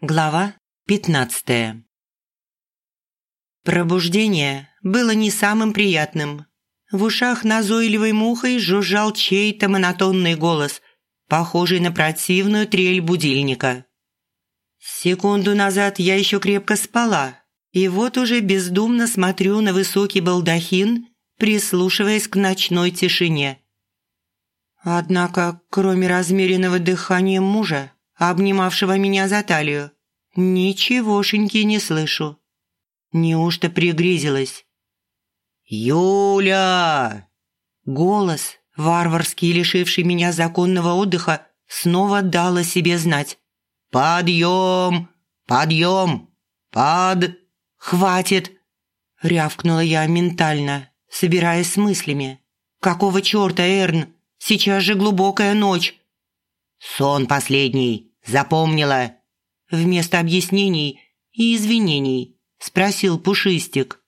Глава пятнадцатая. Пробуждение было не самым приятным. В ушах назойливой мухой жужжал чей-то монотонный голос, похожий на противную трель будильника. Секунду назад я еще крепко спала, и вот уже бездумно смотрю на высокий балдахин, прислушиваясь к ночной тишине. Однако, кроме размеренного дыхания мужа, обнимавшего меня за талию. Ничегошеньки не слышу. Неужто пригрезилась? «Юля!» Голос, варварский лишивший меня законного отдыха, снова дал о себе знать. «Подъем! Подъем! Под...» «Хватит!» – рявкнула я ментально, собираясь с мыслями. «Какого черта, Эрн? Сейчас же глубокая ночь!» «Сон последний!» Запомнила?» Вместо объяснений и извинений спросил Пушистик.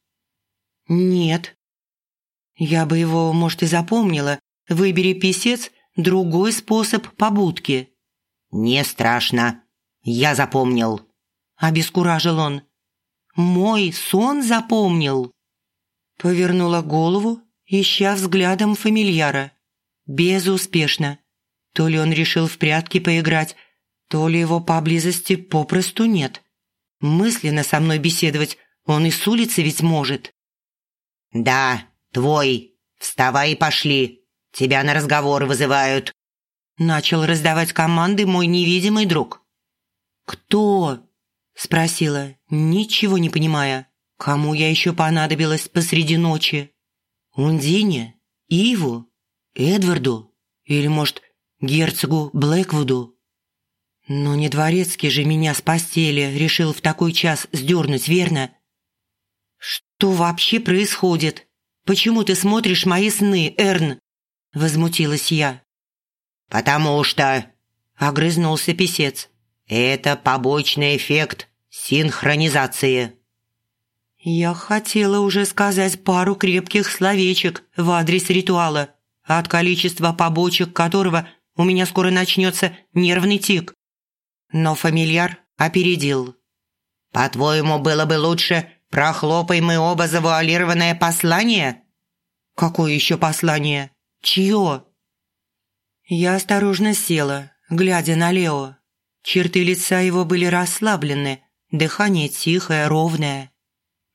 «Нет». «Я бы его, может, и запомнила. Выбери писец, другой способ побудки». «Не страшно. Я запомнил», – обескуражил он. «Мой сон запомнил?» Повернула голову, ища взглядом фамильяра. Безуспешно. То ли он решил в прятки поиграть, то ли его поблизости попросту нет. Мысленно со мной беседовать он и с улицы ведь может. «Да, твой. Вставай и пошли. Тебя на разговор вызывают». Начал раздавать команды мой невидимый друг. «Кто?» – спросила, ничего не понимая. «Кому я еще понадобилась посреди ночи? Ундине? Иву? Эдварду? Или, может, герцогу Блэквуду?» Но не дворецкий же меня с постели решил в такой час сдернуть, верно? Что вообще происходит? Почему ты смотришь мои сны, Эрн? Возмутилась я. Потому что... Огрызнулся писец. Это побочный эффект синхронизации. Я хотела уже сказать пару крепких словечек в адрес ритуала, от количества побочек которого у меня скоро начнется нервный тик. Но фамильяр опередил. «По-твоему, было бы лучше, прохлопай мы оба завуалированное послание?» «Какое еще послание? Чье?» Я осторожно села, глядя на Лео. Черты лица его были расслаблены, дыхание тихое, ровное.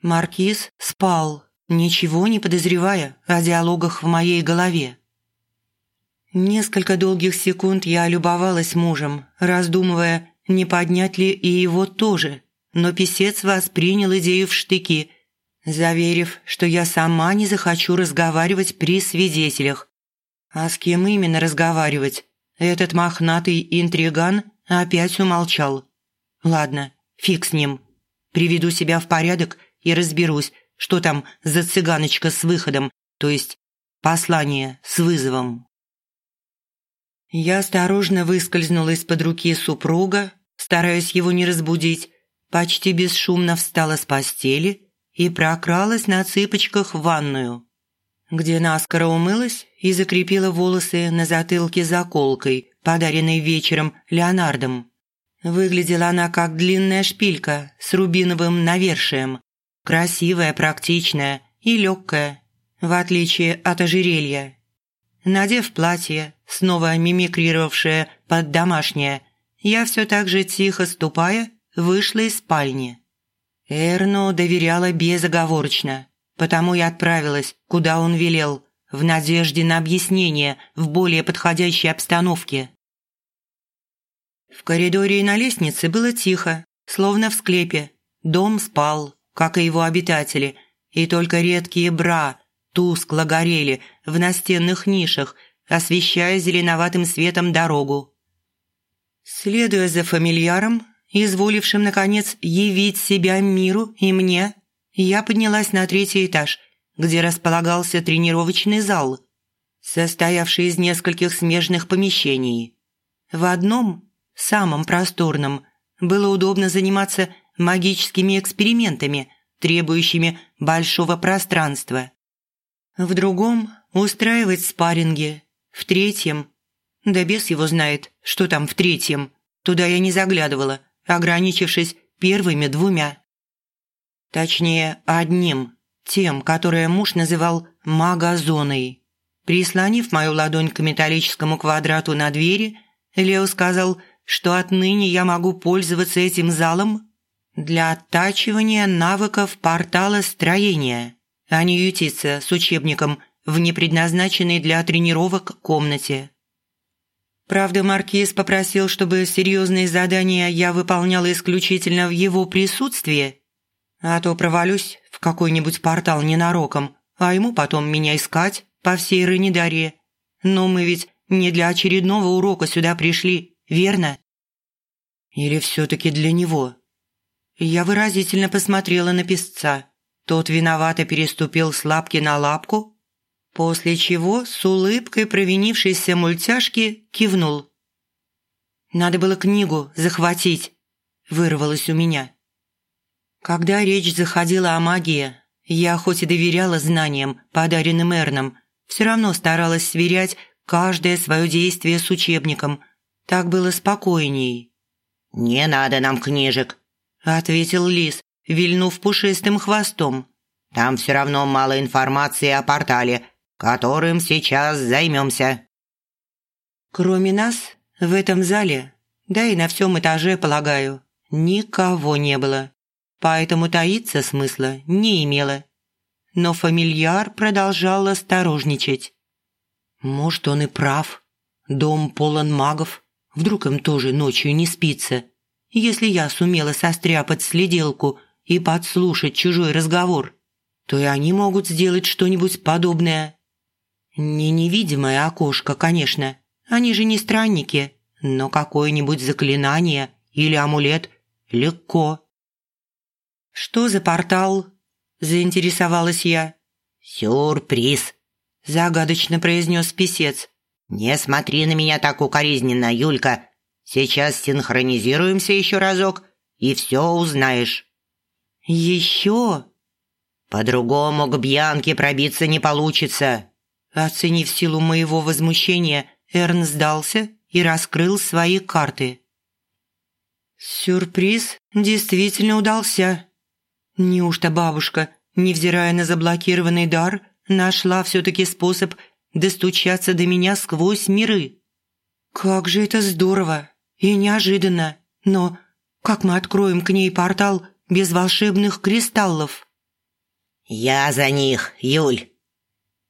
Маркиз спал, ничего не подозревая о диалогах в моей голове. Несколько долгих секунд я любовалась мужем, раздумывая, не поднять ли и его тоже, но писец воспринял идею в штыки, заверив, что я сама не захочу разговаривать при свидетелях. А с кем именно разговаривать? Этот мохнатый интриган опять умолчал. Ладно, фиг с ним. Приведу себя в порядок и разберусь, что там за цыганочка с выходом, то есть послание с вызовом. Я осторожно выскользнула из-под руки супруга, стараясь его не разбудить, почти бесшумно встала с постели и прокралась на цыпочках в ванную, где наскоро умылась и закрепила волосы на затылке заколкой, подаренной вечером Леонардом. Выглядела она как длинная шпилька с рубиновым навершием, красивая, практичная и легкая, в отличие от ожерелья. Надев платье, снова мимикрировавшее под домашнее, я все так же тихо ступая вышла из спальни. Эрну доверяла безоговорочно, потому и отправилась, куда он велел, в надежде на объяснение в более подходящей обстановке. В коридоре и на лестнице было тихо, словно в склепе. Дом спал, как и его обитатели, и только редкие бра тускло горели в настенных нишах, освещая зеленоватым светом дорогу. Следуя за фамильяром, изволившим, наконец, явить себя миру и мне, я поднялась на третий этаж, где располагался тренировочный зал, состоявший из нескольких смежных помещений. В одном, самом просторном, было удобно заниматься магическими экспериментами, требующими большого пространства. В другом – устраивать спарринги. В третьем – да бес его знает, что там в третьем. Туда я не заглядывала, ограничившись первыми двумя. Точнее, одним, тем, которое муж называл «магозоной». Прислонив мою ладонь к металлическому квадрату на двери, Лео сказал, что отныне я могу пользоваться этим залом для оттачивания навыков портала строения, а не ютиться с учебником в непредназначенной для тренировок комнате. Правда, Маркиз попросил, чтобы серьезные задания я выполняла исключительно в его присутствии, а то провалюсь в какой-нибудь портал ненароком, а ему потом меня искать по всей Ренедаре. Но мы ведь не для очередного урока сюда пришли, верно? Или все-таки для него? Я выразительно посмотрела на песца. Тот виновато переступил с лапки на лапку, после чего с улыбкой провинившейся мультяшки кивнул. «Надо было книгу захватить», – вырвалось у меня. Когда речь заходила о магии, я хоть и доверяла знаниям, подаренным Эрном, все равно старалась сверять каждое свое действие с учебником. Так было спокойней. «Не надо нам книжек», – ответил Лис, вильнув пушистым хвостом. «Там все равно мало информации о портале, которым сейчас займемся». Кроме нас, в этом зале, да и на всем этаже, полагаю, никого не было. Поэтому таиться смысла не имело. Но фамильяр продолжал осторожничать. Может, он и прав. Дом полон магов. Вдруг им тоже ночью не спится. Если я сумела состряпать следилку и подслушать чужой разговор, то и они могут сделать что-нибудь подобное. Не невидимое окошко, конечно. Они же не странники, но какое-нибудь заклинание или амулет легко. «Что за портал?» – заинтересовалась я. «Сюрприз!» – загадочно произнес писец. «Не смотри на меня так укоризненно, Юлька. Сейчас синхронизируемся еще разок, и все узнаешь». «Еще?» «По-другому к Бьянке пробиться не получится». Оценив силу моего возмущения, Эрн сдался и раскрыл свои карты. Сюрприз действительно удался. Неужто бабушка, невзирая на заблокированный дар, нашла все-таки способ достучаться до меня сквозь миры? Как же это здорово и неожиданно, но как мы откроем к ней портал без волшебных кристаллов? «Я за них, Юль!»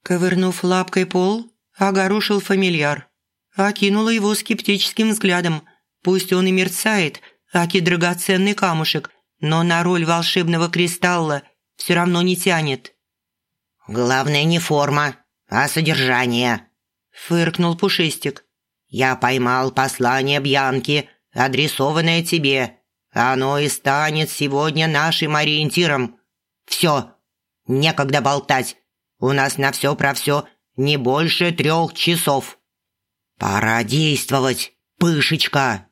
Ковырнув лапкой пол, огорошил фамильяр. Окинула его скептическим взглядом. Пусть он и мерцает, аки драгоценный камушек, но на роль волшебного кристалла все равно не тянет. «Главное не форма, а содержание», – фыркнул Пушистик. «Я поймал послание Бьянки, адресованное тебе. Оно и станет сегодня нашим ориентиром. Все, некогда болтать. У нас на все про все не больше трех часов. Пора действовать, пышечка!»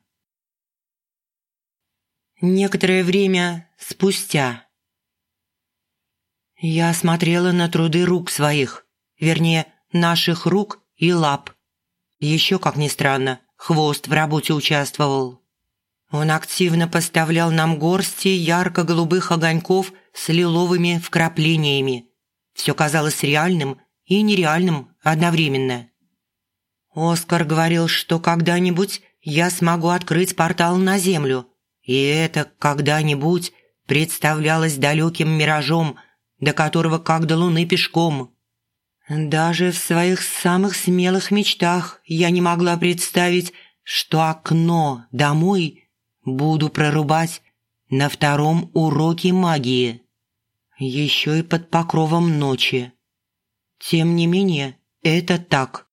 Некоторое время спустя. Я смотрела на труды рук своих, вернее, наших рук и лап. Еще, как ни странно, хвост в работе участвовал. Он активно поставлял нам горсти ярко-голубых огоньков с лиловыми вкраплениями. Все казалось реальным и нереальным одновременно. Оскар говорил, что когда-нибудь я смогу открыть портал на Землю – и это когда-нибудь представлялось далеким миражом, до которого как до луны пешком. Даже в своих самых смелых мечтах я не могла представить, что окно домой буду прорубать на втором уроке магии. Еще и под покровом ночи. Тем не менее, это так.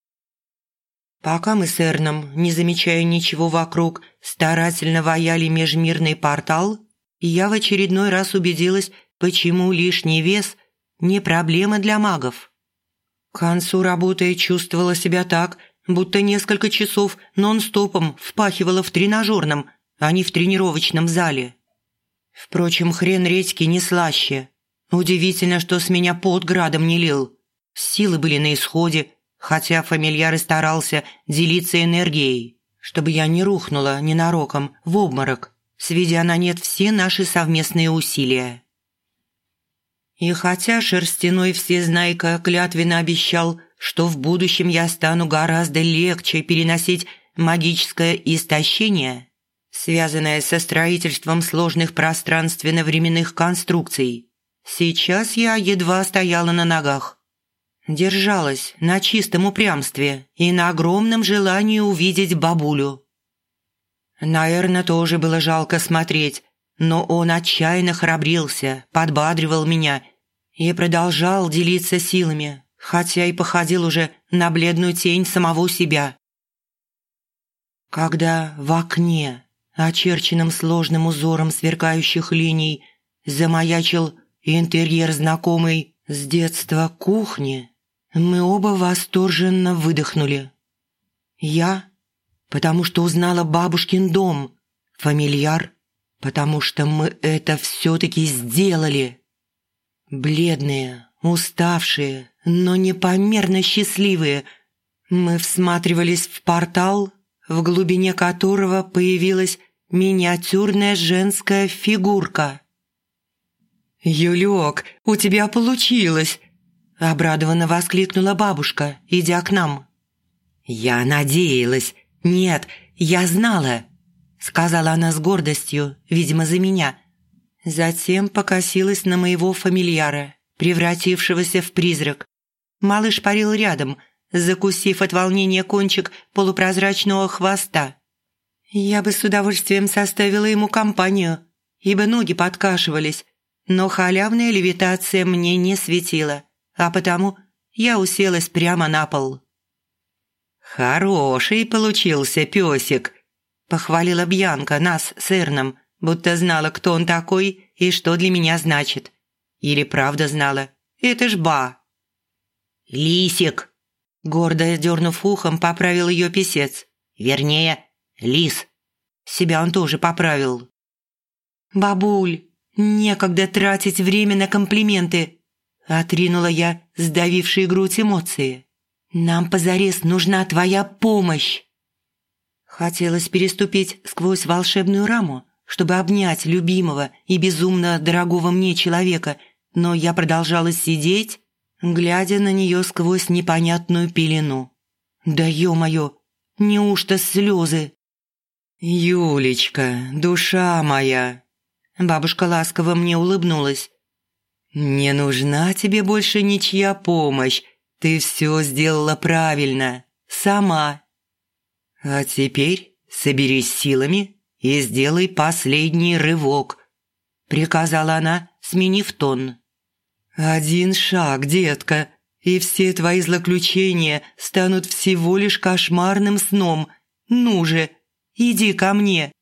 Пока мы с Эрном, не замечая ничего вокруг, старательно ваяли межмирный портал, я в очередной раз убедилась, почему лишний вес – не проблема для магов. К концу работы чувствовала себя так, будто несколько часов нон-стопом впахивала в тренажерном, а не в тренировочном зале. Впрочем, хрен редьки не слаще. Удивительно, что с меня под градом не лил. Силы были на исходе, хотя фамильяр и старался делиться энергией, чтобы я не рухнула ненароком в обморок. сведя на нет все наши совместные усилия. И хотя шерстяной всезнайка клятвенно обещал, что в будущем я стану гораздо легче переносить магическое истощение, связанное со строительством сложных пространственно-временных конструкций, сейчас я едва стояла на ногах. Держалась на чистом упрямстве и на огромном желании увидеть бабулю. Наверное, тоже было жалко смотреть, но он отчаянно храбрился, подбадривал меня и продолжал делиться силами, хотя и походил уже на бледную тень самого себя. Когда в окне, очерченном сложным узором сверкающих линий, замаячил интерьер знакомый с детства кухни, мы оба восторженно выдохнули. Я, потому что узнала бабушкин дом, фамильяр, потому что мы это все-таки сделали. Бледные, уставшие, но непомерно счастливые, мы всматривались в портал, в глубине которого появилась миниатюрная женская фигурка. «Юлек, у тебя получилось!» Обрадованно воскликнула бабушка, идя к нам. «Я надеялась. Нет, я знала», — сказала она с гордостью, видимо, за меня. Затем покосилась на моего фамильяра, превратившегося в призрак. Малыш парил рядом, закусив от волнения кончик полупрозрачного хвоста. Я бы с удовольствием составила ему компанию, ибо ноги подкашивались, но халявная левитация мне не светила а потому я уселась прямо на пол. «Хороший получился песик», – похвалила Бьянка нас с Эрном, будто знала, кто он такой и что для меня значит. Или правда знала. Это ж ба. «Лисик», – гордо дернув ухом, поправил ее писец. Вернее, лис. Себя он тоже поправил. «Бабуль, некогда тратить время на комплименты», Отринула я сдавившие грудь эмоции. «Нам позарез нужна твоя помощь!» Хотелось переступить сквозь волшебную раму, чтобы обнять любимого и безумно дорогого мне человека, но я продолжала сидеть, глядя на нее сквозь непонятную пелену. «Да ё-моё, неужто слезы?» «Юлечка, душа моя!» Бабушка ласково мне улыбнулась. «Не нужна тебе больше ничья помощь. Ты все сделала правильно. Сама. А теперь соберись силами и сделай последний рывок», – приказала она, сменив тон. «Один шаг, детка, и все твои злоключения станут всего лишь кошмарным сном. Ну же, иди ко мне».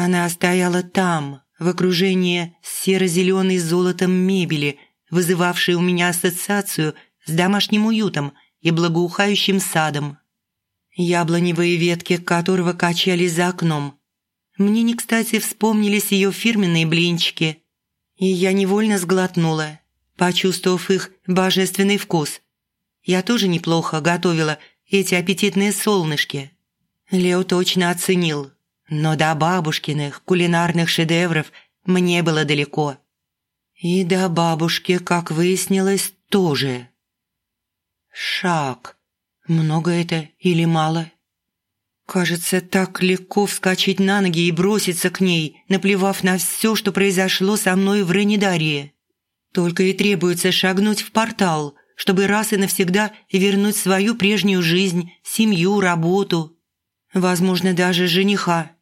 Она стояла там, в окружении серо-зеленой золотом мебели, вызывавшей у меня ассоциацию с домашним уютом и благоухающим садом. Яблоневые ветки которого качались за окном. Мне не кстати вспомнились ее фирменные блинчики, и я невольно сглотнула, почувствовав их божественный вкус. Я тоже неплохо готовила эти аппетитные солнышки. Лео точно оценил – но до бабушкиных кулинарных шедевров мне было далеко. И до бабушки, как выяснилось, тоже. Шаг. Много это или мало? Кажется, так легко вскочить на ноги и броситься к ней, наплевав на все, что произошло со мной в Ренидарии. Только и требуется шагнуть в портал, чтобы раз и навсегда вернуть свою прежнюю жизнь, семью, работу. Возможно, даже жениха.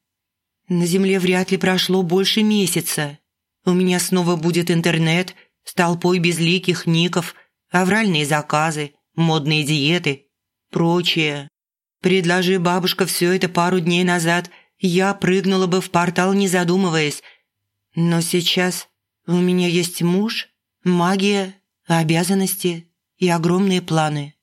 На Земле вряд ли прошло больше месяца. У меня снова будет интернет с толпой безликих ников, авральные заказы, модные диеты, прочее. Предложи бабушка все это пару дней назад, я прыгнула бы в портал, не задумываясь. Но сейчас у меня есть муж, магия, обязанности и огромные планы.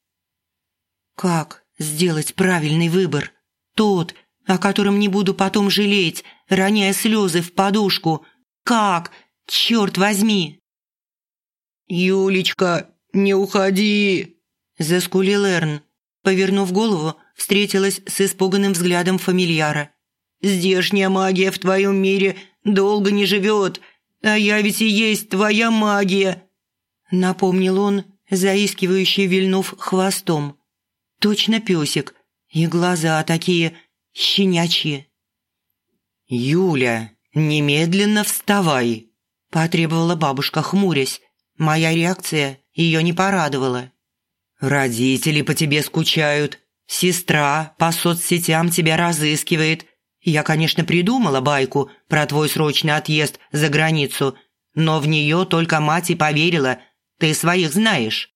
Как сделать правильный выбор? Тот, о котором не буду потом жалеть, роняя слезы в подушку. Как? Черт возьми!» «Юлечка, не уходи!» – заскулил Эрн. Повернув голову, встретилась с испуганным взглядом фамильяра. Здешняя магия в твоем мире долго не живет, а я ведь и есть твоя магия», — напомнил он, заискивающе вильнув хвостом. «Точно песик, и глаза такие щенячьи». «Юля, немедленно вставай!» – потребовала бабушка, хмурясь. Моя реакция ее не порадовала. «Родители по тебе скучают, сестра по соцсетям тебя разыскивает. Я, конечно, придумала байку про твой срочный отъезд за границу, но в нее только мать и поверила. Ты своих знаешь».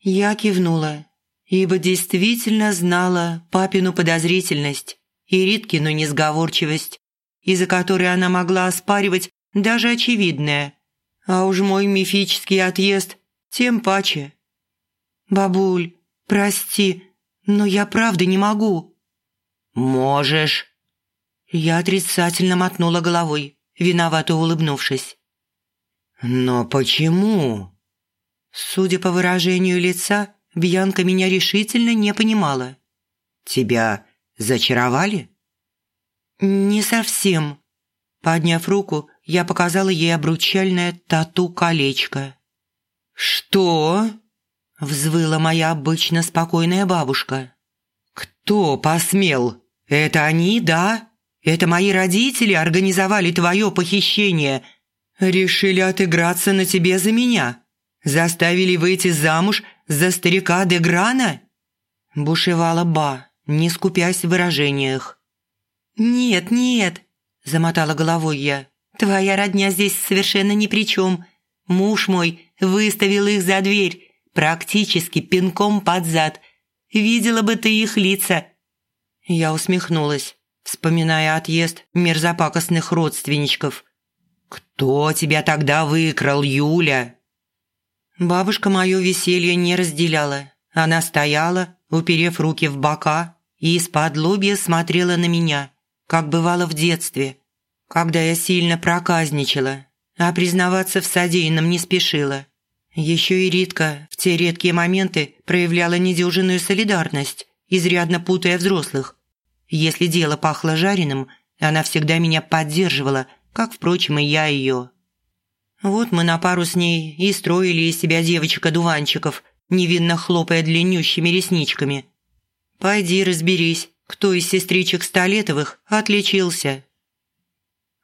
Я кивнула, ибо действительно знала папину подозрительность и Риткину несговорчивость, из-за которой она могла оспаривать даже очевидное. А уж мой мифический отъезд тем паче. «Бабуль, прости, но я правда не могу». «Можешь». Я отрицательно мотнула головой, виновато улыбнувшись. «Но почему?» Судя по выражению лица, Бьянка меня решительно не понимала. «Тебя Зачаровали?» «Не совсем». Подняв руку, я показала ей обручальное тату-колечко. «Что?» – взвыла моя обычно спокойная бабушка. «Кто посмел? Это они, да? Это мои родители организовали твое похищение. Решили отыграться на тебе за меня? Заставили выйти замуж за старика Деграна?» Бушевала Ба, не скупясь в выражениях. «Нет, нет», – замотала головой я. «Твоя родня здесь совершенно ни при чем. Муж мой выставил их за дверь, практически пинком под зад. Видела бы ты их лица». Я усмехнулась, вспоминая отъезд мерзопакостных родственничков. «Кто тебя тогда выкрал, Юля?» Бабушка мое веселье не разделяла. Она стояла, уперев руки в бока, и из-под лобья смотрела на меня, как бывало в детстве, когда я сильно проказничала, а признаваться в содеянном не спешила. Еще и Ритка в те редкие моменты проявляла недюжинную солидарность, изрядно путая взрослых. Если дело пахло жареным, она всегда меня поддерживала, как, впрочем, и я ее. Вот мы на пару с ней и строили из себя девочек-одуванчиков, невинно хлопая длиннющими ресничками – Пойди разберись, кто из сестричек Столетовых отличился».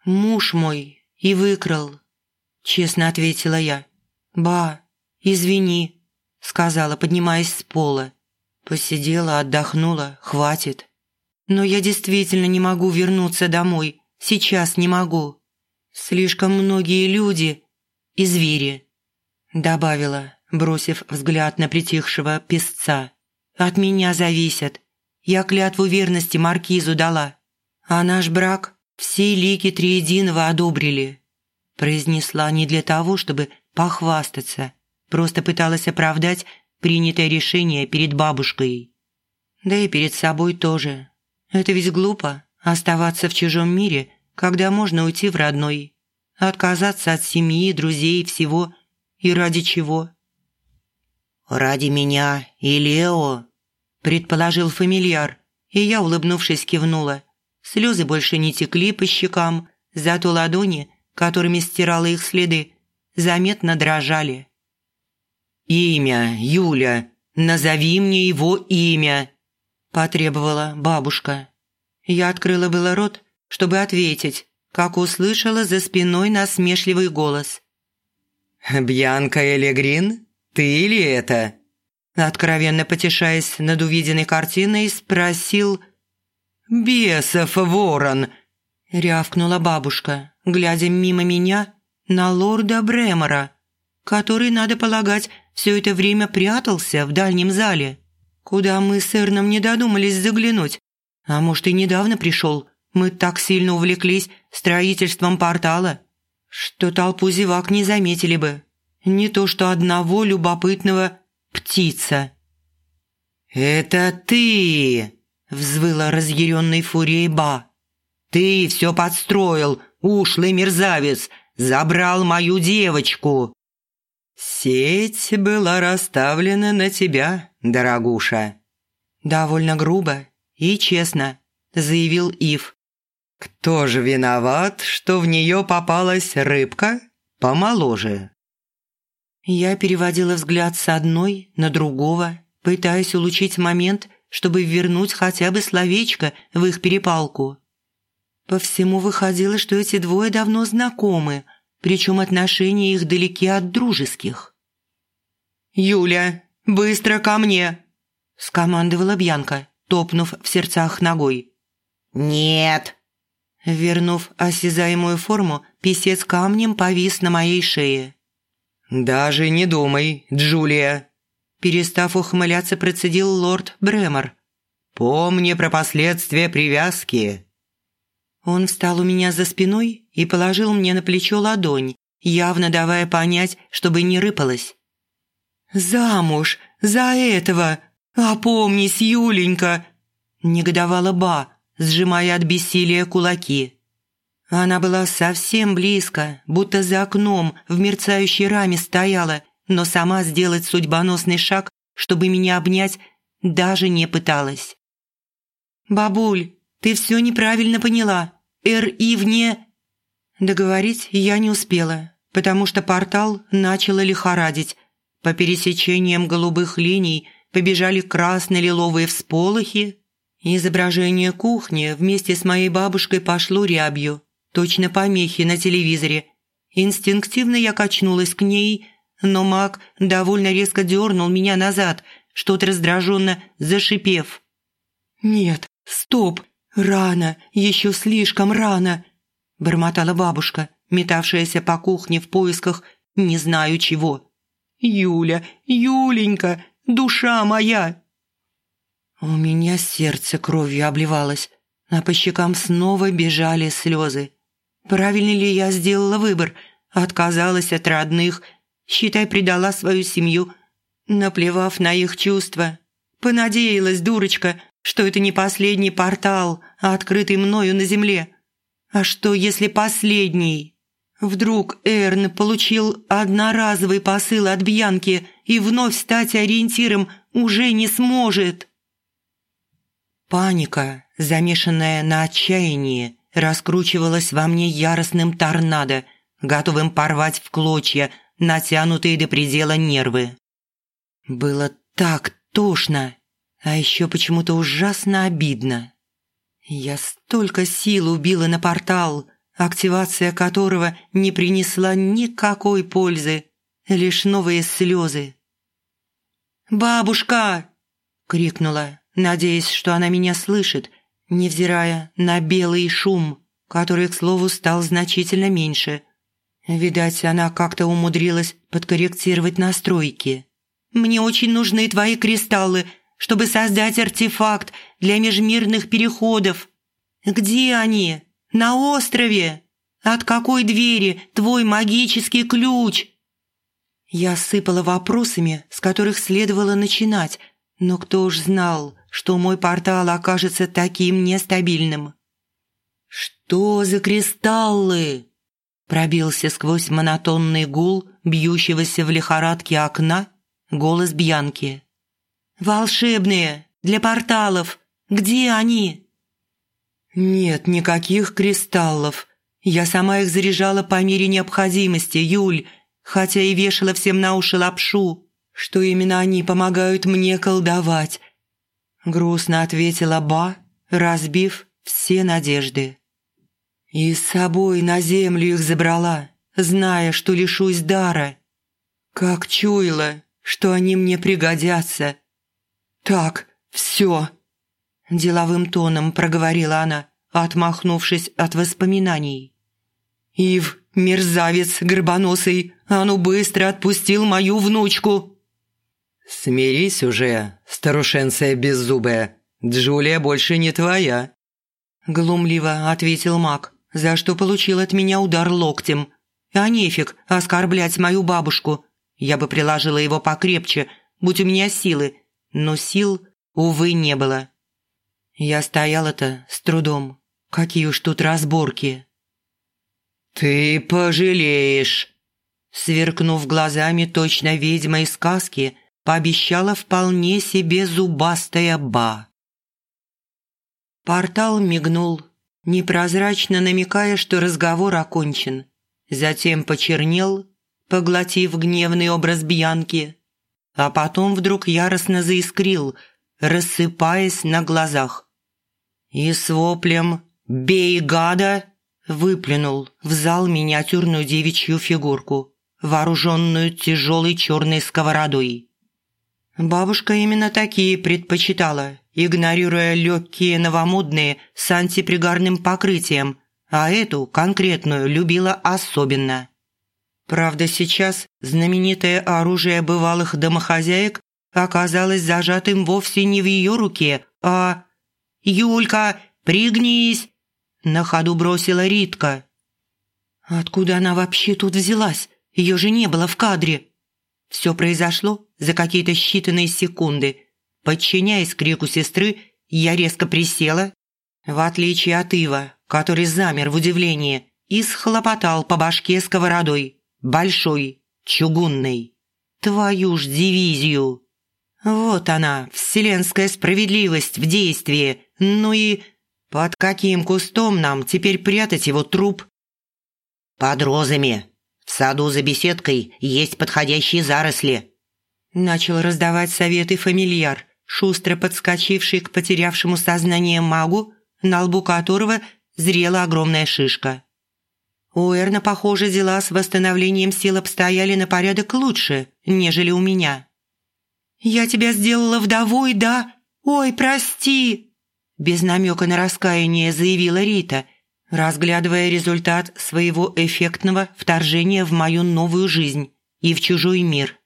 «Муж мой и выкрал», – честно ответила я. «Ба, извини», – сказала, поднимаясь с пола. Посидела, отдохнула, хватит. «Но я действительно не могу вернуться домой, сейчас не могу. Слишком многие люди и звери», – добавила, бросив взгляд на притихшего песца. От меня зависят. Я клятву верности Маркизу дала. А наш брак все лики Триединого одобрили. Произнесла не для того, чтобы похвастаться. Просто пыталась оправдать принятое решение перед бабушкой. Да и перед собой тоже. Это ведь глупо оставаться в чужом мире, когда можно уйти в родной. Отказаться от семьи, друзей, всего. И ради чего? «Ради меня и Лео», – предположил фамильяр, и я, улыбнувшись, кивнула. Слезы больше не текли по щекам, зато ладони, которыми стирала их следы, заметно дрожали. «Имя, Юля, назови мне его имя», – потребовала бабушка. Я открыла было рот, чтобы ответить, как услышала за спиной насмешливый голос. «Бьянка Элегрин?» «Ты или это?» Откровенно потешаясь над увиденной картиной, спросил «Бесов, ворон!» Рявкнула бабушка, глядя мимо меня на лорда Бремора, который, надо полагать, все это время прятался в дальнем зале, куда мы с Эрном не додумались заглянуть. А может, и недавно пришел. Мы так сильно увлеклись строительством портала, что толпу зевак не заметили бы. Не то что одного любопытного птица. «Это ты!» – взвыла разъяренной фурией Ба. «Ты все подстроил, ушлый мерзавец, забрал мою девочку!» «Сеть была расставлена на тебя, дорогуша!» Довольно грубо и честно заявил Ив, Кто же виноват, что в нее попалась рыбка помоложе? Я переводила взгляд с одной на другого, пытаясь улучшить момент, чтобы вернуть хотя бы словечко в их перепалку. По всему выходило, что эти двое давно знакомы, причем отношения их далеки от дружеских. «Юля, быстро ко мне!» – скомандовала Бьянка, топнув в сердцах ногой. «Нет!» Вернув осязаемую форму, писец камнем повис на моей шее. «Даже не думай, Джулия!» Перестав ухмыляться, процедил лорд Бремор. «Помни про последствия привязки!» Он встал у меня за спиной и положил мне на плечо ладонь, явно давая понять, чтобы не рыпалась. «Замуж! За этого! Опомнись, Юленька!» Негодовала Ба, сжимая от бессилия кулаки. Она была совсем близко, будто за окном в мерцающей раме стояла, но сама сделать судьбоносный шаг, чтобы меня обнять, даже не пыталась. «Бабуль, ты все неправильно поняла. Р.И. вне...» Договорить я не успела, потому что портал начало лихорадить. По пересечениям голубых линий побежали красно-лиловые всполохи. Изображение кухни вместе с моей бабушкой пошло рябью, точно помехи на телевизоре. Инстинктивно я качнулась к ней, но маг довольно резко дернул меня назад, что-то раздраженно зашипев. «Нет, стоп, «Рано, еще слишком рано», – бормотала бабушка, метавшаяся по кухне в поисках не знаю чего. «Юля, Юленька, душа моя!» У меня сердце кровью обливалось, а по щекам снова бежали слезы. Правильно ли я сделала выбор? Отказалась от родных, считай, предала свою семью, наплевав на их чувства. Понадеялась, дурочка, что это не последний портал, а открытый мною на земле. А что, если последний? Вдруг Эрн получил одноразовый посыл от Бьянки и вновь стать ориентиром уже не сможет? Паника, замешанная на отчаянии, раскручивалась во мне яростным торнадо, готовым порвать в клочья натянутые до предела нервы. Было так тошно а еще почему-то ужасно обидно. Я столько сил убила на портал, активация которого не принесла никакой пользы, лишь новые слезы. «Бабушка!» – крикнула, надеясь, что она меня слышит, невзирая на белый шум, который, к слову, стал значительно меньше. Видать, она как-то умудрилась подкорректировать настройки. «Мне очень нужны твои кристаллы чтобы создать артефакт для межмирных переходов. Где они? На острове? От какой двери твой магический ключ?» Я сыпала вопросами, с которых следовало начинать, но кто уж знал, что мой портал окажется таким нестабильным. «Что за кристаллы?» Пробился сквозь монотонный гул, бьющегося в лихорадке окна, голос Бьянки. «Волшебные, для порталов. Где они?» «Нет никаких кристаллов. Я сама их заряжала по мере необходимости, Юль, хотя и вешала всем на уши лапшу, что именно они помогают мне колдовать». Грустно ответила Ба, разбив все надежды. «И с собой на землю их забрала, зная, что лишусь дара. Как чуяла, что они мне пригодятся». «Так, все», – деловым тоном проговорила она, отмахнувшись от воспоминаний. «Ив, мерзавец горбоносый, а ну быстро отпустил мою внучку!» «Смирись уже, старушенция беззубая, Джулия больше не твоя», – глумливо ответил маг, за что получил от меня удар локтем. «А нефиг оскорблять мою бабушку, я бы приложила его покрепче, будь у меня силы, но сил, увы, не было. Я стояла-то с трудом. Какие уж тут разборки. «Ты пожалеешь!» Сверкнув глазами точно ведьма из сказки, пообещала вполне себе зубастая ба. Портал мигнул, непрозрачно намекая, что разговор окончен. Затем почернел, поглотив гневный образ Бьянки, а потом вдруг яростно заискрил, рассыпаясь на глазах. И с воплем «Бей, гада!» выплюнул в зал миниатюрную девичью фигурку, вооруженную тяжелой черной сковородой. Бабушка именно такие предпочитала, игнорируя легкие новомодные с антипригарным покрытием, а эту конкретную любила особенно. Правда, сейчас знаменитое оружие бывалых домохозяек оказалось зажатым вовсе не в ее руке, а... «Юлька, пригнись!» На ходу бросила Ритка. Откуда она вообще тут взялась? Ее же не было в кадре. Все произошло за какие-то считанные секунды. Подчиняясь крику сестры, я резко присела, в отличие от Ива, который замер в удивлении и схлопотал по башке сковородой. Большой, чугунной. Твою ж дивизию! Вот она, вселенская справедливость в действии. Ну и под каким кустом нам теперь прятать его труп? Под розами. Саду за беседкой есть подходящие заросли. Начал раздавать советы фамильяр, шустро подскочивший к потерявшему сознание магу, на лбу которого зрела огромная шишка. У Эрна, похоже, дела с восстановлением сил обстояли на порядок лучше, нежели у меня. «Я тебя сделала вдовой, да? Ой, прости!» без намека на раскаяние заявила Рита, разглядывая результат своего эффектного вторжения в мою новую жизнь и в чужой мир.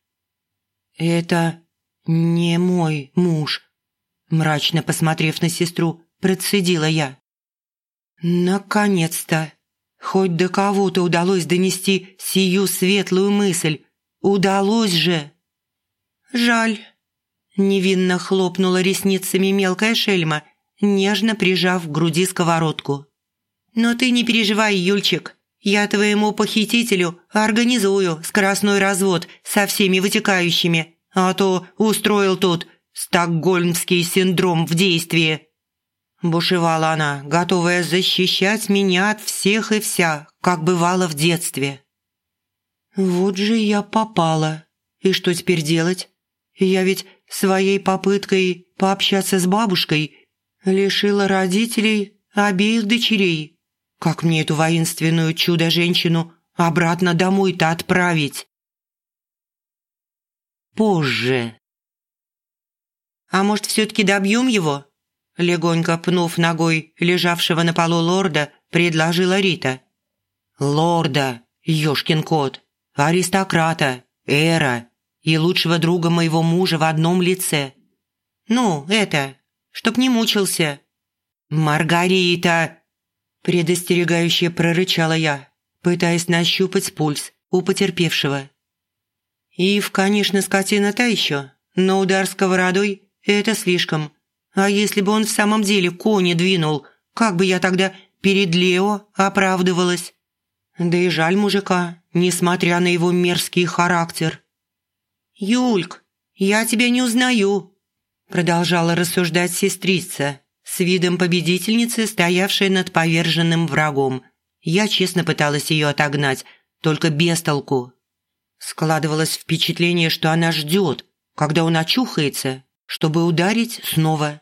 «Это не мой муж», – мрачно посмотрев на сестру, процедила я. «Наконец-то! Хоть до кого-то удалось донести сию светлую мысль. Удалось же!» «Жаль!» – невинно хлопнула ресницами мелкая шельма – нежно прижав к груди сковородку. «Но ты не переживай, Юльчик. Я твоему похитителю организую скоростной развод со всеми вытекающими, а то устроил тут стокгольмский синдром в действии». Бушевала она, готовая защищать меня от всех и вся, как бывало в детстве. «Вот же я попала. И что теперь делать? Я ведь своей попыткой пообщаться с бабушкой лишила родителей обеих дочерей. Как мне эту воинственную чудо-женщину обратно домой-то отправить? Позже. А может, все-таки добьем его? Легонько пнув ногой лежавшего на полу лорда, предложила Рита. Лорда, ёшкин кот, аристократа, эра и лучшего друга моего мужа в одном лице. Ну, это, чтоб не мучился». «Маргарита!» – предостерегающе прорычала я, пытаясь нащупать пульс у потерпевшего. Ив, конечно, скотина та еще, но удар сковородой – это слишком. А если бы он в самом деле кони двинул, как бы я тогда перед Лео оправдывалась? Да и жаль мужика, несмотря на его мерзкий характер. «Юльк, я тебя не узнаю», продолжала рассуждать сестрица, с видом победительницы, стоявшей над поверженным врагом. Я честно пыталась ее отогнать, только без толку. Складывалось впечатление, что она ждет, когда он очухается, чтобы ударить снова.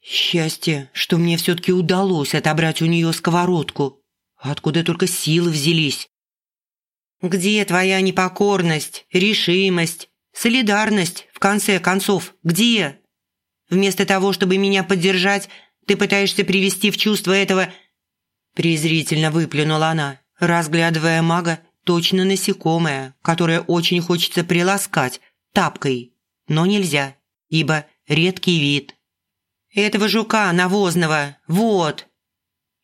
Счастье, что мне все-таки удалось отобрать у нее сковородку. Откуда только силы взялись. «Где твоя непокорность, решимость, солидарность, в конце концов, где? Вместо того, чтобы меня поддержать, ты пытаешься привести в чувство этого...» Презрительно выплюнула она, разглядывая мага, точно насекомое, которое очень хочется приласкать тапкой, но нельзя, ибо редкий вид. «Этого жука навозного, вот!»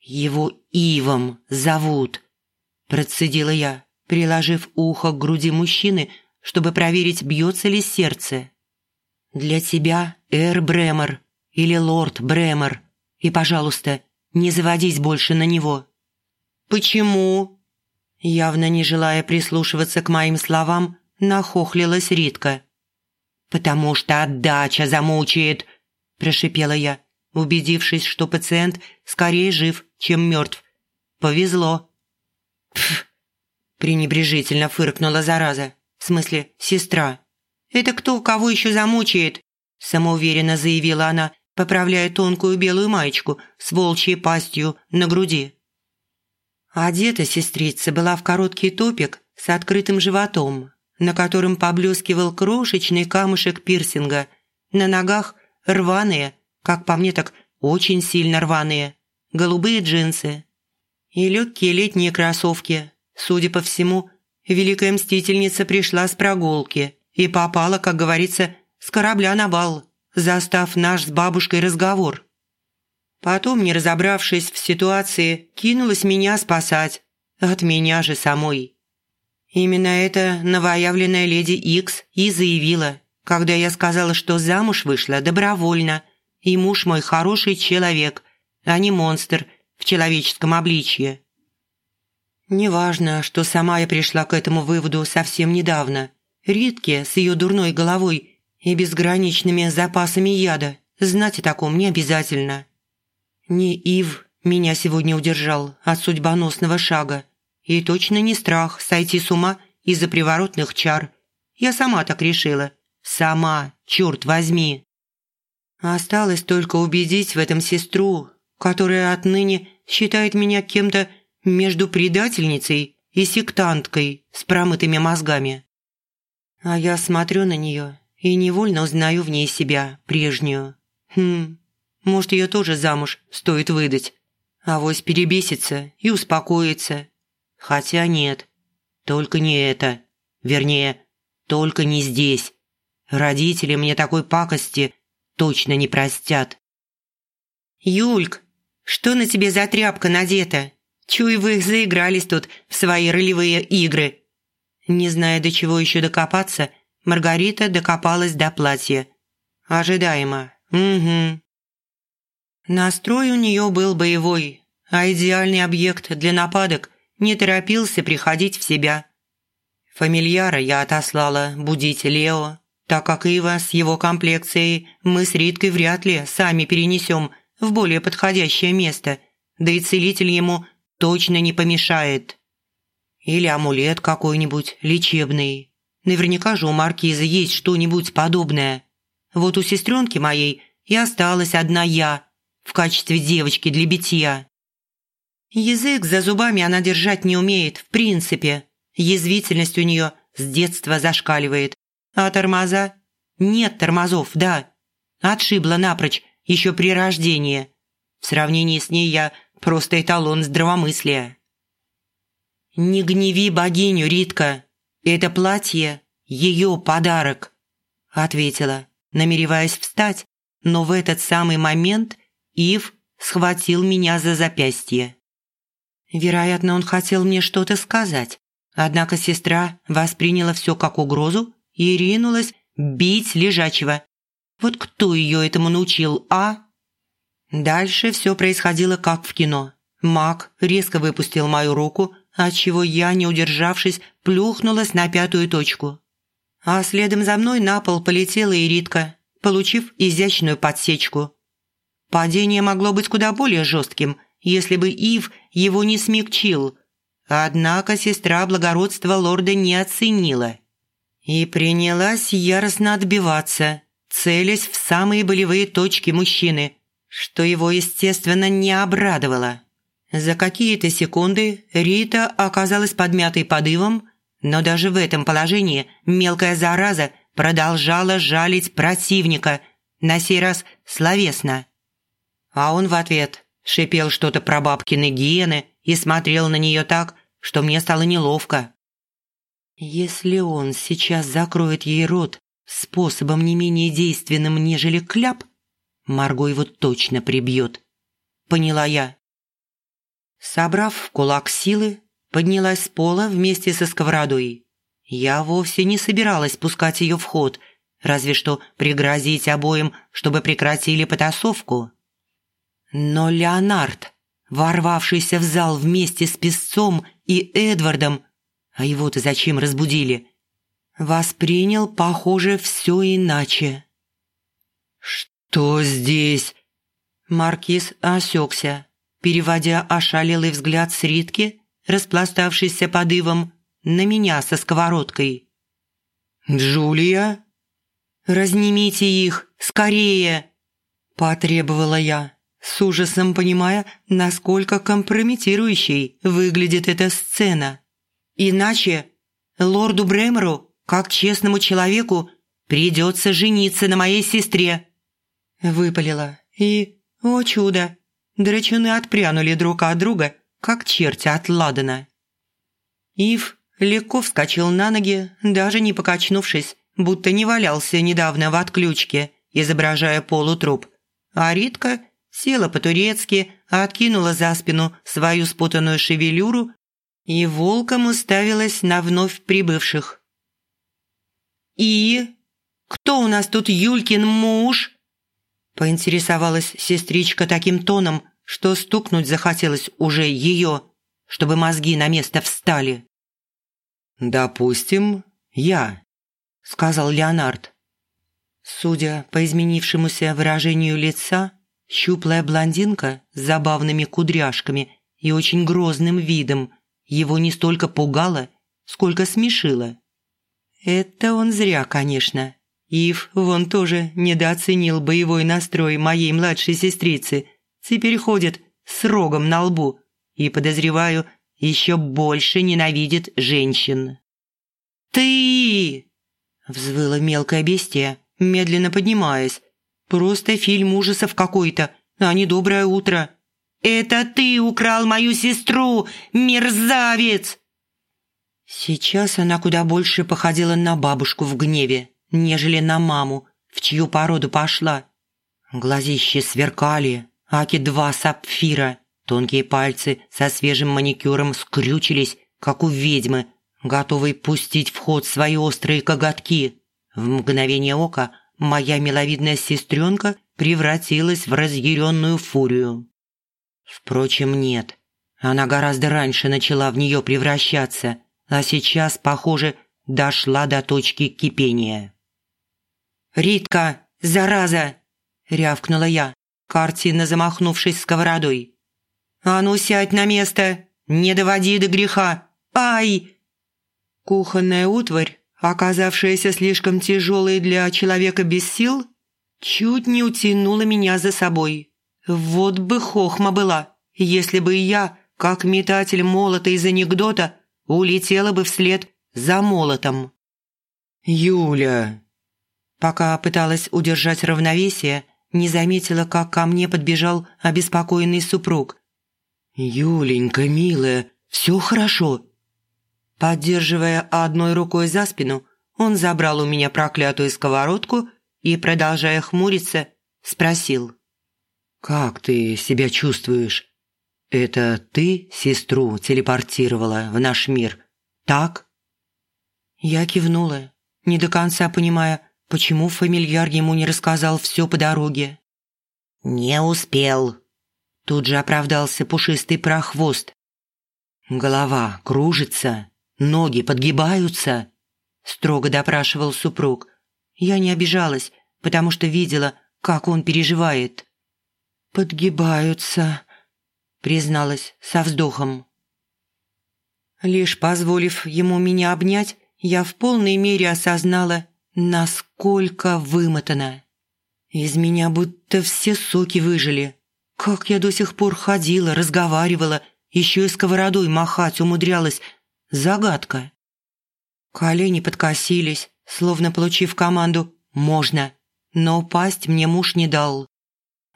«Его Ивом зовут», – процедила я, приложив ухо к груди мужчины, чтобы проверить, бьется ли сердце. «Для тебя Эр Бремер или Лорд Бремер, и, пожалуйста, не заводись больше на него». «Почему?» Явно не желая прислушиваться к моим словам, нахохлилась Ритка. «Потому что отдача замучает», – прошипела я, убедившись, что пациент скорее жив, чем мертв. Повезло. «Пф!» – пренебрежительно фыркнула зараза. В смысле, сестра. «Это кто кого еще замучает?» – самоуверенно заявила она, поправляя тонкую белую маечку с волчьей пастью на груди. Одета сестрица была в короткий топик с открытым животом, на котором поблескивал крошечный камушек пирсинга. На ногах рваные, как по мне так очень сильно рваные, голубые джинсы и легкие летние кроссовки. Судя по всему, великая мстительница пришла с прогулки и попала, как говорится, с корабля на бал, застав наш с бабушкой разговор. Потом, не разобравшись в ситуации, кинулась меня спасать. От меня же самой. Именно это новоявленная леди Икс и заявила, когда я сказала, что замуж вышла добровольно, и муж мой хороший человек, а не монстр в человеческом обличье. Неважно, что сама я пришла к этому выводу совсем недавно. Ритке с ее дурной головой и безграничными запасами яда знать о таком не обязательно. Не Ив меня сегодня удержал от судьбоносного шага. И точно не страх сойти с ума из-за приворотных чар. Я сама так решила. Сама, черт возьми. Осталось только убедить в этом сестру, которая отныне считает меня кем-то между предательницей и сектанткой с промытыми мозгами. А я смотрю на нее и невольно узнаю в ней себя, прежнюю. Хм, может, ее тоже замуж стоит выдать. Авось перебесится и успокоится. Хотя нет, только не это. Вернее, только не здесь. Родители мне такой пакости точно не простят. «Юльк, что на тебе за тряпка надета? Чую, вы заигрались тут в свои ролевые игры». Не зная, до чего еще докопаться, Маргарита докопалась до платья. Ожидаемо. Угу. Настрой у нее был боевой, а идеальный объект для нападок не торопился приходить в себя. Фамильяра я отослала будить Лео, так как Ива с его комплекцией мы с Риткой вряд ли сами перенесем в более подходящее место, да и целитель ему точно не помешает. Или амулет какой-нибудь лечебный. Наверняка же у Маркиза есть что-нибудь подобное. Вот у сестренки моей и осталась одна я – в качестве девочки для битья. Язык за зубами она держать не умеет, в принципе. Язвительность у нее с детства зашкаливает. А тормоза? Нет тормозов, да. Отшибла напрочь, еще при рождении. В сравнении с ней я просто эталон здравомыслия. «Не гневи богиню, Ритка. Это платье – ее подарок», – ответила, намереваясь встать, но в этот самый момент Ив схватил меня за запястье. Вероятно, он хотел мне что-то сказать, однако сестра восприняла все как угрозу и ринулась бить лежачего. Вот кто ее этому научил, а? Дальше все происходило как в кино. Мак резко выпустил мою руку, отчего я, не удержавшись, плюхнулась на пятую точку. А следом за мной на пол полетела и Ритка, получив изящную подсечку. Падение могло быть куда более жестким, если бы Ив его не смягчил. Однако сестра благородства лорда не оценила. И принялась яростно отбиваться, целясь в самые болевые точки мужчины, что его, естественно, не обрадовало. За какие-то секунды Рита оказалась подмятой подывом, но даже в этом положении мелкая зараза продолжала жалить противника, на сей раз словесно. А он в ответ шипел что-то про бабкины гены и смотрел на нее так, что мне стало неловко. Если он сейчас закроет ей рот способом не менее действенным, нежели кляп, Марго его точно прибьет. Поняла я. Собрав в кулак силы, поднялась с пола вместе со сковородой. Я вовсе не собиралась пускать ее в ход, разве что пригрозить обоим, чтобы прекратили потасовку. Но Леонард, ворвавшийся в зал вместе с Песцом и Эдвардом, а его-то зачем разбудили, воспринял, похоже, все иначе. «Что здесь?» Маркиз осекся, переводя ошалелый взгляд с Ритки, распластавшийся под ивом, на меня со сковородкой. «Джулия?» «Разнимите их, скорее!» – потребовала я, с ужасом понимая, насколько компрометирующей выглядит эта сцена. «Иначе лорду Бремеру, как честному человеку, придется жениться на моей сестре!» Выпалила и, о чудо, драчуны отпрянули друг от друга, как черти от ладана. Ив легко вскочил на ноги, даже не покачнувшись, будто не валялся недавно в отключке, изображая полутруп. А Ритка села по-турецки, откинула за спину свою спутанную шевелюру и волком уставилась на вновь прибывших. «И? Кто у нас тут Юлькин муж?» Поинтересовалась сестричка таким тоном, что стукнуть захотелось уже ее, чтобы мозги на место встали. «Допустим, я», — сказал Леонард. Судя по изменившемуся выражению лица, щуплая блондинка с забавными кудряшками и очень грозным видом его не столько пугала, сколько смешила. Это он зря, конечно. Ив вон тоже недооценил боевой настрой моей младшей сестрицы. Теперь ходит с рогом на лбу и, подозреваю, еще больше ненавидит женщин. «Ты!» – взвыла мелкое бестия, медленно поднимаясь. «Просто фильм ужасов какой-то, а не доброе утро». «Это ты украл мою сестру, мерзавец!» Сейчас она куда больше походила на бабушку в гневе, нежели на маму, в чью породу пошла. Глазищи сверкали, аки два сапфира, Тонкие пальцы со свежим маникюром скрючились, как у ведьмы, готовые пустить в ход свои острые коготки. В мгновение ока моя миловидная сестренка превратилась в разъяренную фурию. Впрочем, нет. Она гораздо раньше начала в нее превращаться, а сейчас, похоже, дошла до точки кипения. «Ритка, зараза!» – рявкнула я, картинно замахнувшись сковородой. «А ну, сядь на место! Не доводи до греха! Ай!» Кухонная утварь, оказавшаяся слишком тяжелой для человека без сил, чуть не утянула меня за собой. Вот бы хохма была, если бы я, как метатель молота из анекдота, улетела бы вслед за молотом. «Юля!» Пока пыталась удержать равновесие, не заметила, как ко мне подбежал обеспокоенный супруг. «Юленька, милая, все хорошо». Поддерживая одной рукой за спину, он забрал у меня проклятую сковородку и, продолжая хмуриться, спросил. «Как ты себя чувствуешь? Это ты сестру телепортировала в наш мир, так?» Я кивнула, не до конца понимая, почему фамильяр ему не рассказал все по дороге. «Не успел», Тут же оправдался пушистый прохвост. «Голова кружится, ноги подгибаются», – строго допрашивал супруг. Я не обижалась, потому что видела, как он переживает. «Подгибаются», – призналась со вздохом. Лишь позволив ему меня обнять, я в полной мере осознала, насколько вымотана. Из меня будто все соки выжили. Как я до сих пор ходила, разговаривала, еще и сковородой махать умудрялась. Загадка. Колени подкосились, словно получив команду «можно», но упасть мне муж не дал.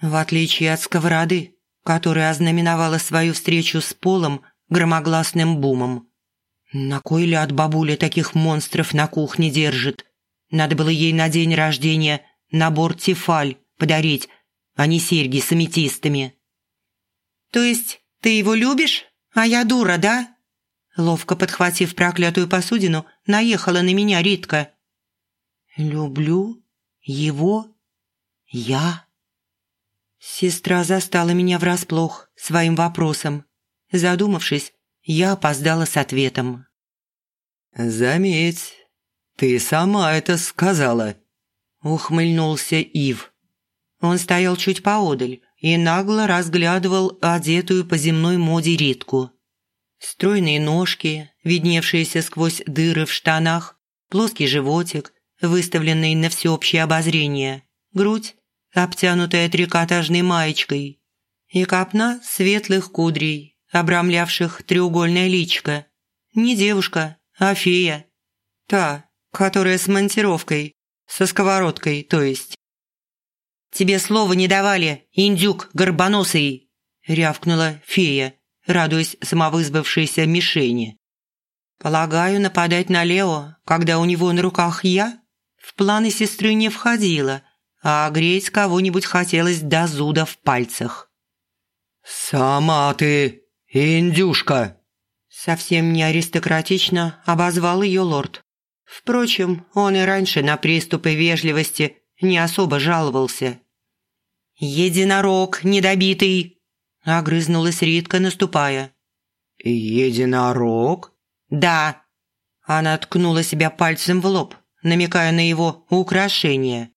В отличие от сковороды, которая ознаменовала свою встречу с полом громогласным бумом. На кой ляд бабуля таких монстров на кухне держит? Надо было ей на день рождения набор тефаль подарить, а не серьги с аметистами. «То есть ты его любишь, а я дура, да?» Ловко подхватив проклятую посудину, наехала на меня Ритка. «Люблю его? Я?» Сестра застала меня врасплох своим вопросом. Задумавшись, я опоздала с ответом. «Заметь, ты сама это сказала», — ухмыльнулся Ив. Он стоял чуть поодаль и нагло разглядывал одетую по земной моде Ритку. Стройные ножки, видневшиеся сквозь дыры в штанах, плоский животик, выставленный на всеобщее обозрение, грудь, обтянутая трикотажной маечкой, и копна светлых кудрей, обрамлявших треугольное личко. Не девушка, а фея. Та, которая с монтировкой, со сковородкой, то есть. «Тебе слова не давали, индюк горбоносый!» – рявкнула фея, радуясь самовызбавшейся мишени. «Полагаю, нападать на Лео, когда у него на руках я, в планы сестры не входило, а греть кого-нибудь хотелось до зуда в пальцах». «Сама ты, индюшка!» Совсем не аристократично обозвал ее лорд. Впрочем, он и раньше на приступы вежливости не особо жаловался. «Единорог недобитый!» – огрызнулась Ритка, наступая. «Единорог?» «Да». Она ткнула себя пальцем в лоб, намекая на его украшение.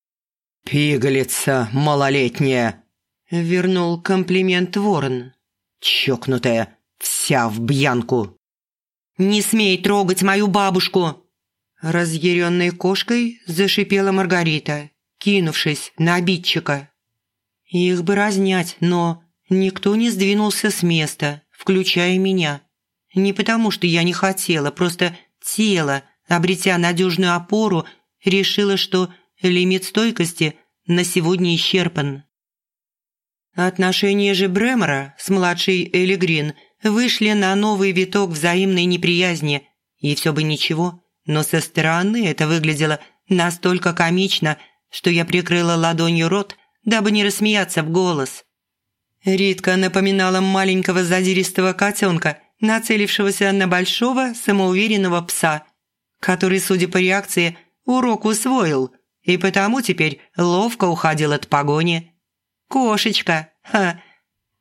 «Пигалица малолетняя!» – вернул комплимент ворон. «Чокнутая, вся в бьянку!» «Не смей трогать мою бабушку!» Разъяренной кошкой зашипела Маргарита, кинувшись на обидчика. Их бы разнять, но никто не сдвинулся с места, включая меня. Не потому, что я не хотела, просто тело, обретя надежную опору, решило, что лимит стойкости на сегодня исчерпан. Отношения же Бремера с младшей Элли Грин вышли на новый виток взаимной неприязни, и все бы ничего, но со стороны это выглядело настолько комично, что я прикрыла ладонью рот, дабы не рассмеяться в голос. Ритка напоминала маленького задиристого котенка, нацелившегося на большого самоуверенного пса, который, судя по реакции, урок усвоил и потому теперь ловко уходил от погони. «Кошечка! Ха!»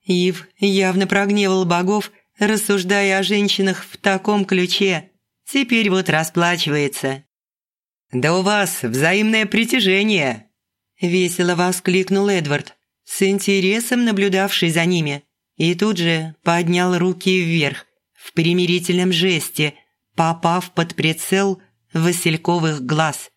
Ив явно прогневал богов, рассуждая о женщинах в таком ключе. Теперь вот расплачивается. «Да у вас взаимное притяжение!» Весело воскликнул Эдвард, с интересом наблюдавший за ними, и тут же поднял руки вверх в примирительном жесте, попав под прицел васильковых глаз.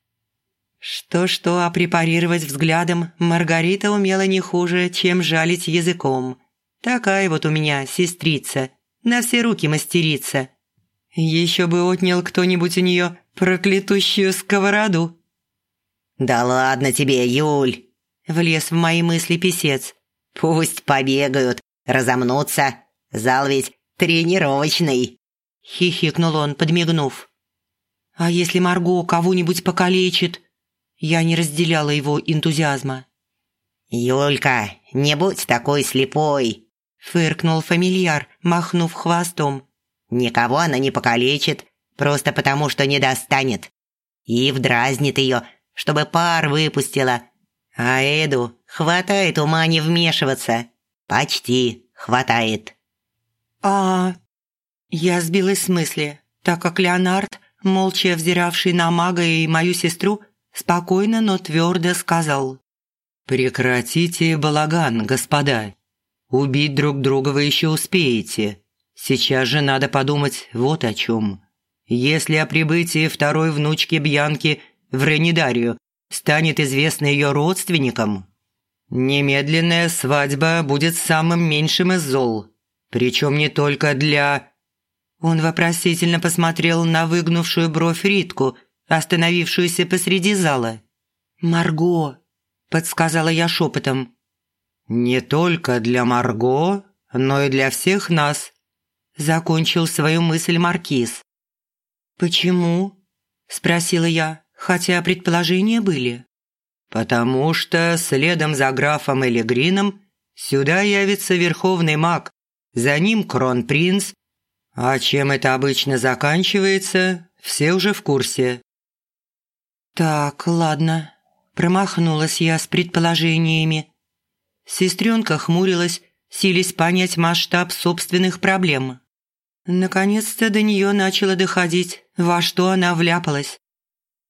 Что-что, а препарировать взглядом Маргарита умела не хуже, чем жалить языком. Такая вот у меня сестрица, на все руки мастерица. Еще бы отнял кто-нибудь у нее проклятущую сковороду. «Да ладно тебе, Юль!» – влез в мои мысли писец. «Пусть побегают, разомнутся. Зал ведь тренировочный!» – хихикнул он, подмигнув. «А если Марго кого-нибудь покалечит?» Я не разделяла его энтузиазма. «Юлька, не будь такой слепой!» – фыркнул фамильяр, махнув хвостом. «Никого она не покалечит, просто потому что не достанет. И вдразнит ее, чтобы пар выпустила. А Эду хватает ума не вмешиваться. Почти хватает». «А...» Я сбилась с мысли, так как Леонард, молча взиравший на мага и мою сестру, спокойно, но твердо сказал. «Прекратите балаган, господа. Убить друг друга вы еще успеете. Сейчас же надо подумать вот о чем. Если о прибытии второй внучки Бьянки в Ренидарию станет известно ее родственникам, немедленная свадьба будет самым меньшим из зол. Причем не только для...» Он вопросительно посмотрел на выгнувшую бровь Ритку – остановившуюся посреди зала. «Марго», – подсказала я шепотом. «Не только для Марго, но и для всех нас», – закончил свою мысль Маркиз. «Почему?» – спросила я, хотя предположения были. «Потому что следом за графом Элегрином сюда явится верховный маг, за ним кронпринц, а чем это обычно заканчивается, все уже в курсе. «Так, ладно». Промахнулась я с предположениями. Сестренка хмурилась, сились понять масштаб собственных проблем. Наконец-то до нее начало доходить, во что она вляпалась.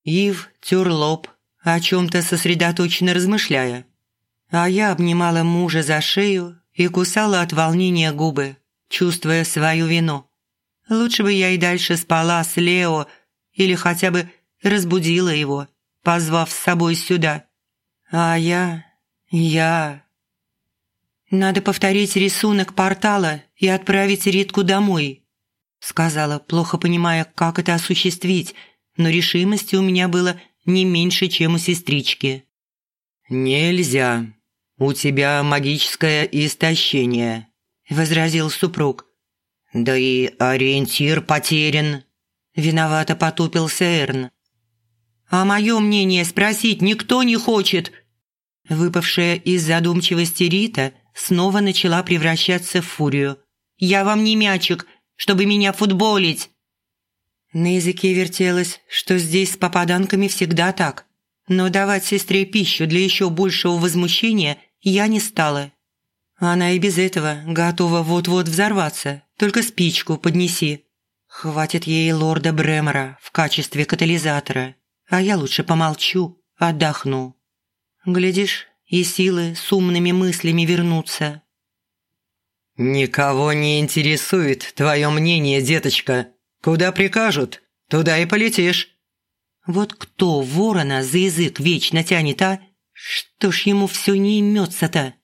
Ив тер лоб, о чем-то сосредоточенно размышляя. А я обнимала мужа за шею и кусала от волнения губы, чувствуя свою вину. Лучше бы я и дальше спала с Лео или хотя бы разбудила его, позвав с собой сюда. А я... я... «Надо повторить рисунок портала и отправить Ритку домой», сказала, плохо понимая, как это осуществить, но решимости у меня было не меньше, чем у сестрички. «Нельзя. У тебя магическое истощение», – возразил супруг. «Да и ориентир потерян», – виновато потупился Эрн. «А мое мнение спросить никто не хочет!» Выпавшая из задумчивости Рита снова начала превращаться в фурию. «Я вам не мячик, чтобы меня футболить!» На языке вертелось, что здесь с попаданками всегда так. Но давать сестре пищу для еще большего возмущения я не стала. Она и без этого готова вот-вот взорваться, только спичку поднеси. Хватит ей лорда Бремера в качестве катализатора, а я лучше помолчу, отдохну. Глядишь, и силы с умными мыслями вернутся. «Никого не интересует твое мнение, деточка. Куда прикажут, туда и полетишь». Вот кто ворона за язык вечно тянет, а? Что ж ему все не имется-то?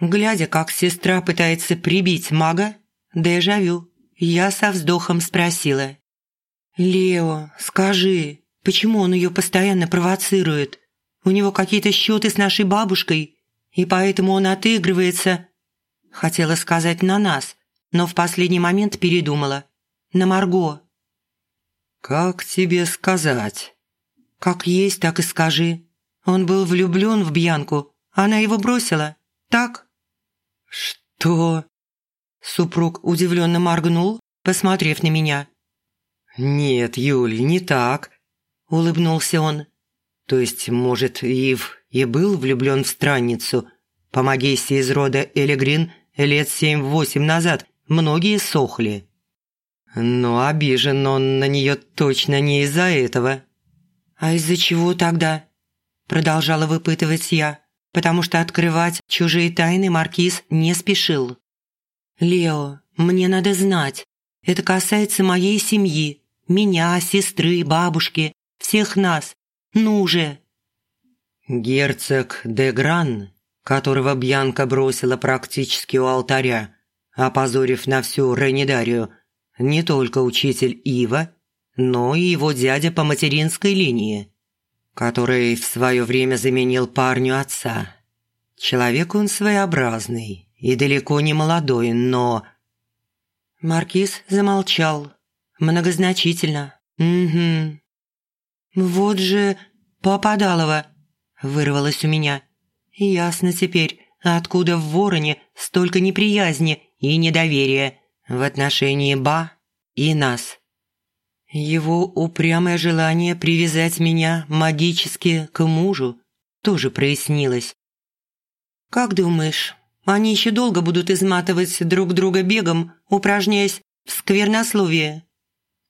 Глядя, как сестра пытается прибить мага, дежавю, я со вздохом спросила. «Лео, скажи, почему он ее постоянно провоцирует? У него какие-то счеты с нашей бабушкой, и поэтому он отыгрывается...» Хотела сказать «на нас», но в последний момент передумала. «На Марго». «Как тебе сказать?» «Как есть, так и скажи. Он был влюблен в Бьянку, она его бросила. Так?» «Что?» Супруг удивленно моргнул, посмотрев на меня. «Нет, Юль, не так», – улыбнулся он. «То есть, может, Ив и был влюблен в странницу? Помогись из рода Элегрин лет семь-восемь назад многие сохли. Но обижен он на нее точно не из-за этого». «А из-за чего тогда?» – продолжала выпытывать я, потому что открывать чужие тайны Маркиз не спешил. «Лео, мне надо знать. Это касается моей семьи, меня, сестры, бабушки, всех нас. Ну же!» Герцог де Гран, которого Бьянка бросила практически у алтаря, опозорив на всю Ренидарию, не только учитель Ива, но и его дядя по материнской линии, который в свое время заменил парню отца. Человек он своеобразный, и далеко не молодой, но...» Маркиз замолчал, многозначительно. «Угу». «Вот же Попадалова!» – вырвалось у меня. «Ясно теперь, откуда в Вороне столько неприязни и недоверия в отношении Ба и нас». Его упрямое желание привязать меня магически к мужу тоже прояснилось. «Как думаешь, они еще долго будут изматывать друг друга бегом, упражняясь в сквернословии?»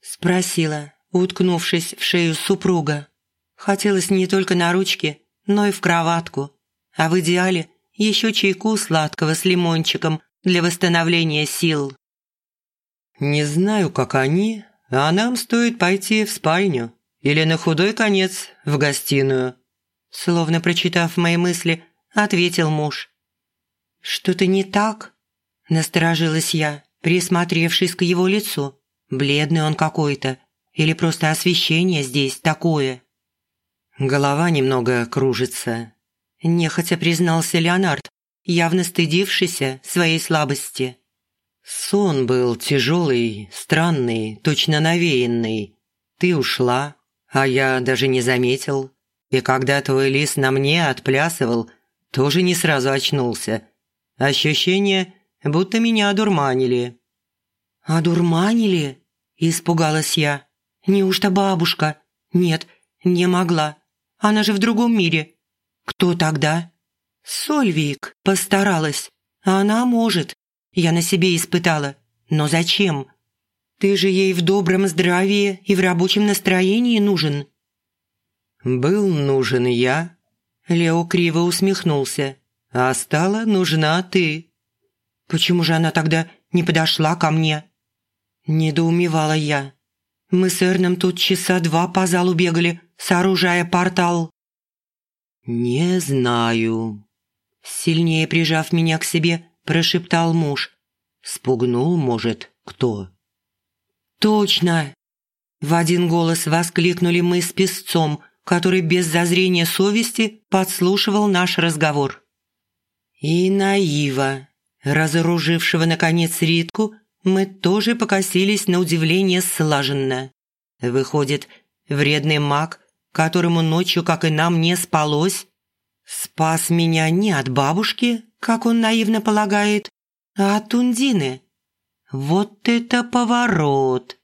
Спросила, уткнувшись в шею супруга. Хотелось не только на ручки, но и в кроватку. А в идеале еще чайку сладкого с лимончиком для восстановления сил. «Не знаю, как они, а нам стоит пойти в спальню или на худой конец в гостиную», словно прочитав мои мысли, ответил муж. «Что-то не так?» – насторожилась я, присмотревшись к его лицу. Бледный он какой-то. Или просто освещение здесь такое? Голова немного кружится. Нехотя признался Леонард, явно стыдившийся своей слабости. Сон был тяжелый, странный, точно навеянный. Ты ушла, а я даже не заметил. И когда твой лис на мне отплясывал, тоже не сразу очнулся. Ощущение, будто меня одурманили». «Одурманили?» – испугалась я. «Неужто бабушка?» «Нет, не могла. Она же в другом мире. Кто тогда?» «Сольвик постаралась. Она может. Я на себе испытала. Но зачем? Ты же ей в добром здравии и в рабочем настроении нужен». «Был нужен я?» Лео криво усмехнулся. а стала нужна ты». «Почему же она тогда не подошла ко мне?» Недоумевала я. «Мы с Эрном тут часа два по залу бегали, сооружая портал». «Не знаю», – сильнее прижав меня к себе, прошептал муж. «Спугнул, может, кто?» «Точно!» В один голос воскликнули мы с песцом, который без зазрения совести подслушивал наш разговор. И наива, разоружившего, наконец, Ритку, мы тоже покосились на удивление слаженно. Выходит, вредный маг, которому ночью, как и нам, не спалось, спас меня не от бабушки, как он наивно полагает, а от Ундины. Вот это поворот!